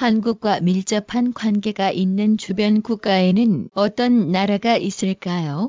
한국과 밀접한 관계가 있는 주변 국가에는 어떤 나라가 있을까요?